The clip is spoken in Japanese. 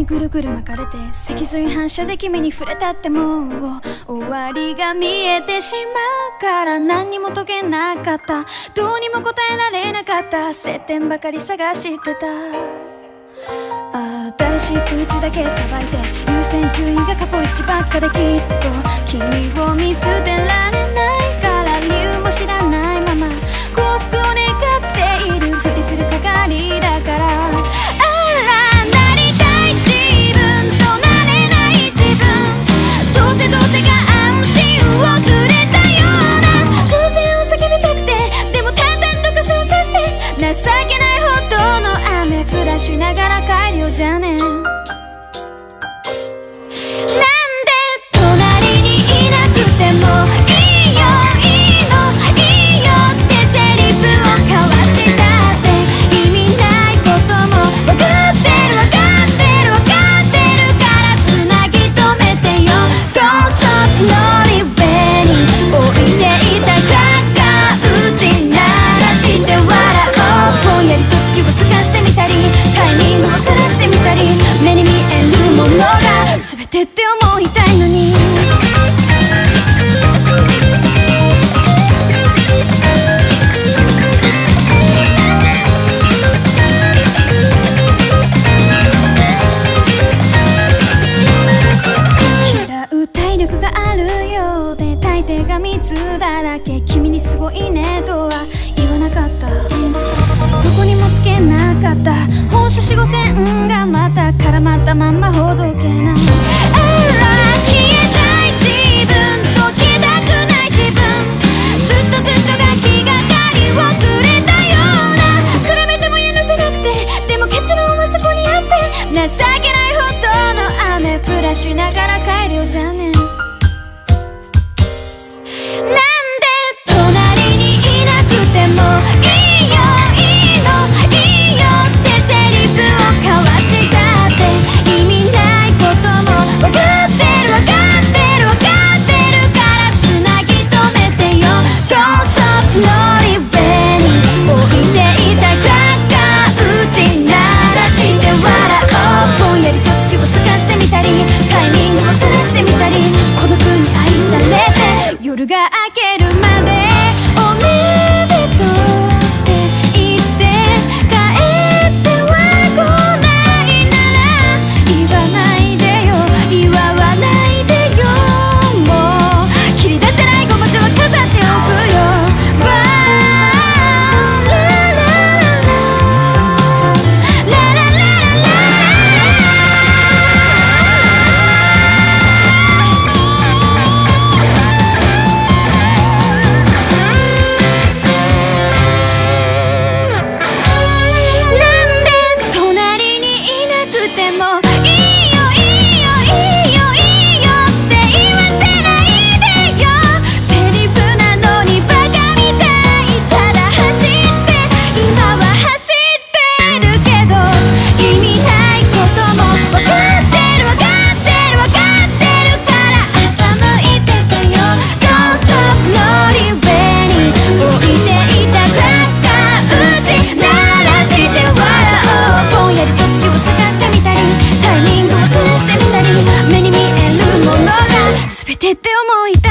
にぐるぐる巻かれて脊髄反射で君に触れたってもう終わりが見えてしまうから何にも解けなかった。どうにも答えられなかった。接点ばかり探してた。新しい通知だけさばいて優先順位が過去一ばっかできっと。君を見捨てられない情けないてって思いたいのに。嫌う体力があるようで大抵が水だらけ。君にすごいねとは言わなかった。どこにもつけなかった。本社四五線がまた絡まったまんまほど情けないほどの雨降らしながらべてって思いた